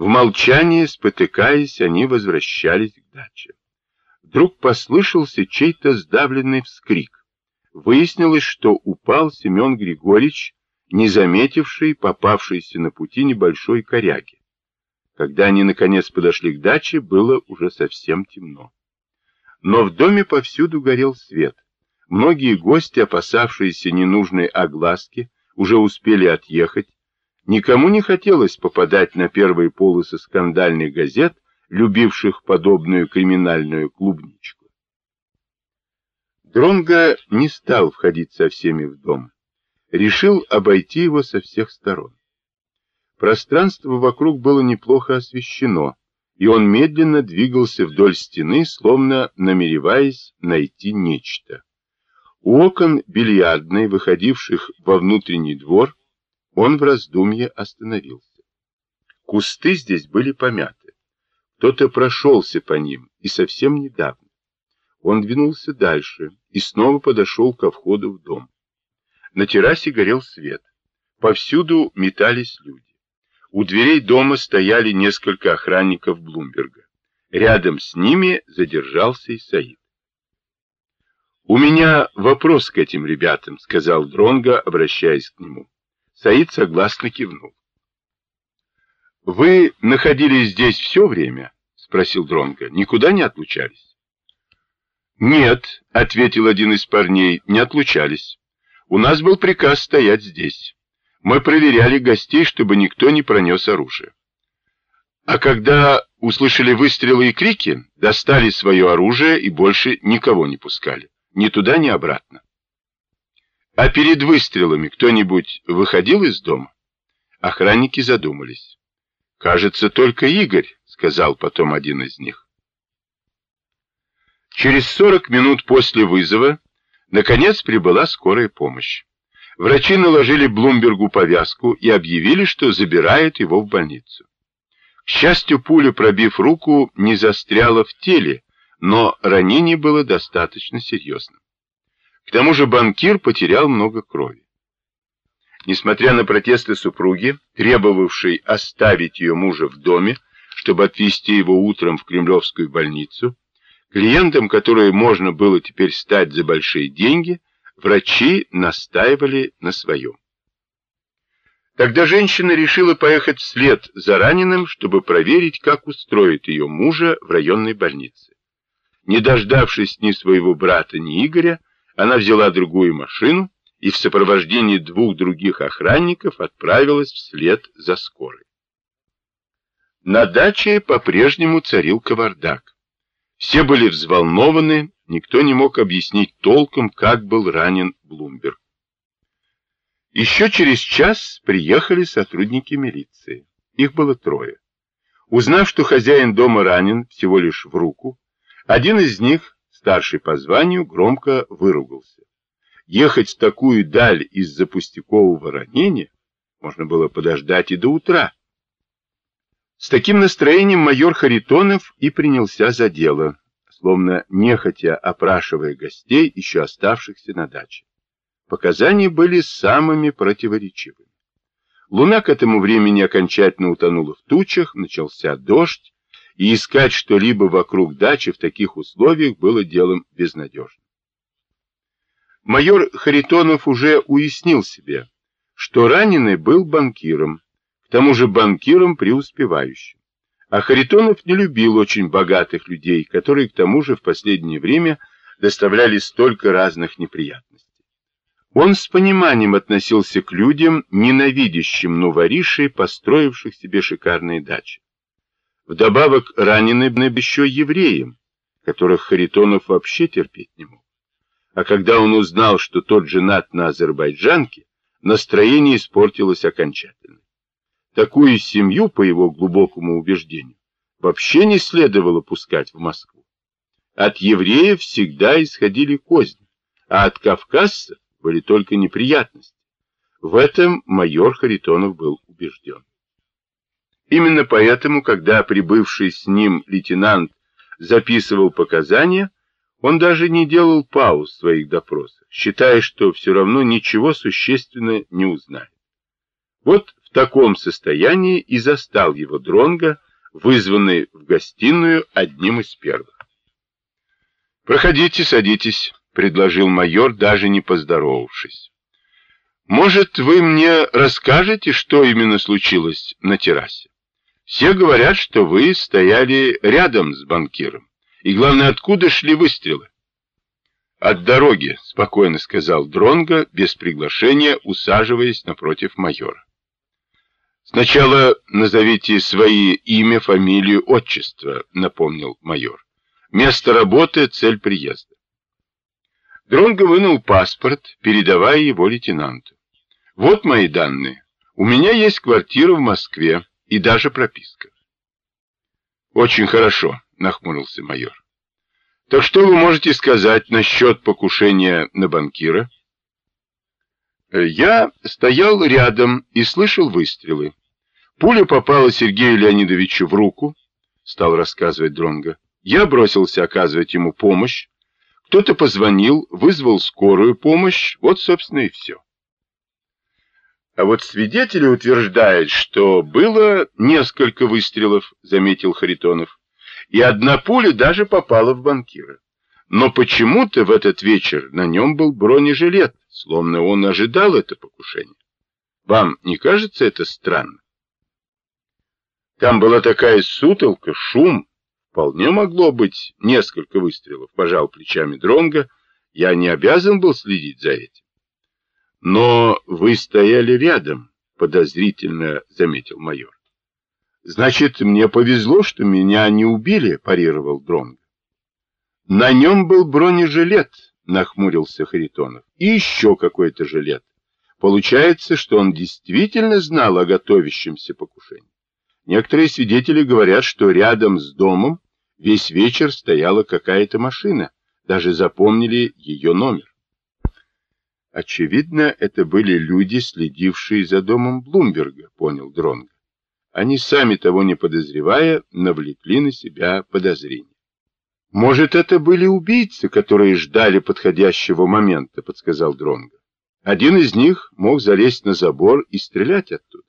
В молчании, спотыкаясь, они возвращались к даче. Вдруг послышался чей-то сдавленный вскрик. Выяснилось, что упал Семен Григорьевич, не заметивший попавшейся на пути небольшой коряги. Когда они наконец подошли к даче, было уже совсем темно. Но в доме повсюду горел свет. Многие гости, опасавшиеся ненужной огласки, уже успели отъехать. Никому не хотелось попадать на первые полосы скандальных газет, любивших подобную криминальную клубничку. Дронго не стал входить со всеми в дом. Решил обойти его со всех сторон. Пространство вокруг было неплохо освещено, и он медленно двигался вдоль стены, словно намереваясь найти нечто. У окон бильярдной, выходивших во внутренний двор, он в раздумье остановился. Кусты здесь были помяты. Кто-то прошелся по ним, и совсем недавно. Он двинулся дальше и снова подошел ко входу в дом. На террасе горел свет. Повсюду метались люди. У дверей дома стояли несколько охранников Блумберга. Рядом с ними задержался и Саид. «У меня вопрос к этим ребятам», — сказал Дронго, обращаясь к нему. Саид согласно кивнул. «Вы находились здесь все время?» — спросил Дронго. «Никуда не отлучались?» «Нет», — ответил один из парней, — «не отлучались. У нас был приказ стоять здесь». Мы проверяли гостей, чтобы никто не пронес оружие. А когда услышали выстрелы и крики, достали свое оружие и больше никого не пускали. Ни туда, ни обратно. А перед выстрелами кто-нибудь выходил из дома? Охранники задумались. «Кажется, только Игорь», — сказал потом один из них. Через 40 минут после вызова, наконец, прибыла скорая помощь. Врачи наложили Блумбергу повязку и объявили, что забирают его в больницу. К счастью, пуля, пробив руку, не застряла в теле, но ранение было достаточно серьезным. К тому же банкир потерял много крови. Несмотря на протесты супруги, требовавшей оставить ее мужа в доме, чтобы отвезти его утром в Кремлевскую больницу, клиентам, которые можно было теперь стать за большие деньги, Врачи настаивали на своем. Тогда женщина решила поехать вслед за раненым, чтобы проверить, как устроит ее мужа в районной больнице. Не дождавшись ни своего брата, ни Игоря, она взяла другую машину и в сопровождении двух других охранников отправилась вслед за скорой. На даче по-прежнему царил кавардак. Все были взволнованы, никто не мог объяснить толком, как был ранен Блумберг. Еще через час приехали сотрудники милиции. Их было трое. Узнав, что хозяин дома ранен всего лишь в руку, один из них, старший по званию, громко выругался. Ехать в такую даль из-за пустякового ранения можно было подождать и до утра. С таким настроением майор Харитонов и принялся за дело, словно нехотя опрашивая гостей, еще оставшихся на даче. Показания были самыми противоречивыми. Луна к этому времени окончательно утонула в тучах, начался дождь, и искать что-либо вокруг дачи в таких условиях было делом безнадежным. Майор Харитонов уже уяснил себе, что раненый был банкиром, к тому же банкиром преуспевающим. А Харитонов не любил очень богатых людей, которые к тому же в последнее время доставляли столько разных неприятностей. Он с пониманием относился к людям, ненавидящим новоришей, построивших себе шикарные дачи. Вдобавок ранены еще евреям, которых Харитонов вообще терпеть не мог. А когда он узнал, что тот женат на азербайджанке, настроение испортилось окончательно. Такую семью, по его глубокому убеждению, вообще не следовало пускать в Москву. От евреев всегда исходили козни, а от кавказцев были только неприятности. В этом майор Харитонов был убежден. Именно поэтому, когда прибывший с ним лейтенант записывал показания, он даже не делал пауз в своих допросах, считая, что все равно ничего существенно не узнает. Вот В таком состоянии и застал его Дронга, вызванный в гостиную одним из первых. «Проходите, садитесь», — предложил майор, даже не поздоровавшись. «Может, вы мне расскажете, что именно случилось на террасе? Все говорят, что вы стояли рядом с банкиром. И главное, откуда шли выстрелы?» «От дороги», — спокойно сказал Дронго, без приглашения, усаживаясь напротив майора. «Сначала назовите свои имя, фамилию, отчество», — напомнил майор. «Место работы, цель приезда». Дронго вынул паспорт, передавая его лейтенанту. «Вот мои данные. У меня есть квартира в Москве и даже прописка». «Очень хорошо», — нахмурился майор. «Так что вы можете сказать насчет покушения на банкира?» «Я стоял рядом и слышал выстрелы. Пуля попала Сергею Леонидовичу в руку, стал рассказывать Дронга. Я бросился оказывать ему помощь. Кто-то позвонил, вызвал скорую помощь. Вот, собственно, и все. А вот свидетели утверждают, что было несколько выстрелов, заметил Харитонов. И одна пуля даже попала в банкира. Но почему-то в этот вечер на нем был бронежилет, словно он ожидал это покушение. Вам не кажется это странно? Там была такая сутолка, шум. Вполне могло быть несколько выстрелов, пожал плечами Дронга. Я не обязан был следить за этим. Но вы стояли рядом, подозрительно заметил майор. Значит, мне повезло, что меня не убили, парировал Дронга. На нем был бронежилет, нахмурился Харитонов. И еще какой-то жилет. Получается, что он действительно знал о готовящемся покушении. Некоторые свидетели говорят, что рядом с домом весь вечер стояла какая-то машина, даже запомнили ее номер. Очевидно, это были люди, следившие за домом Блумберга, понял Дронго. Они сами того не подозревая, навлекли на себя подозрения. Может, это были убийцы, которые ждали подходящего момента, подсказал Дронго. Один из них мог залезть на забор и стрелять оттуда.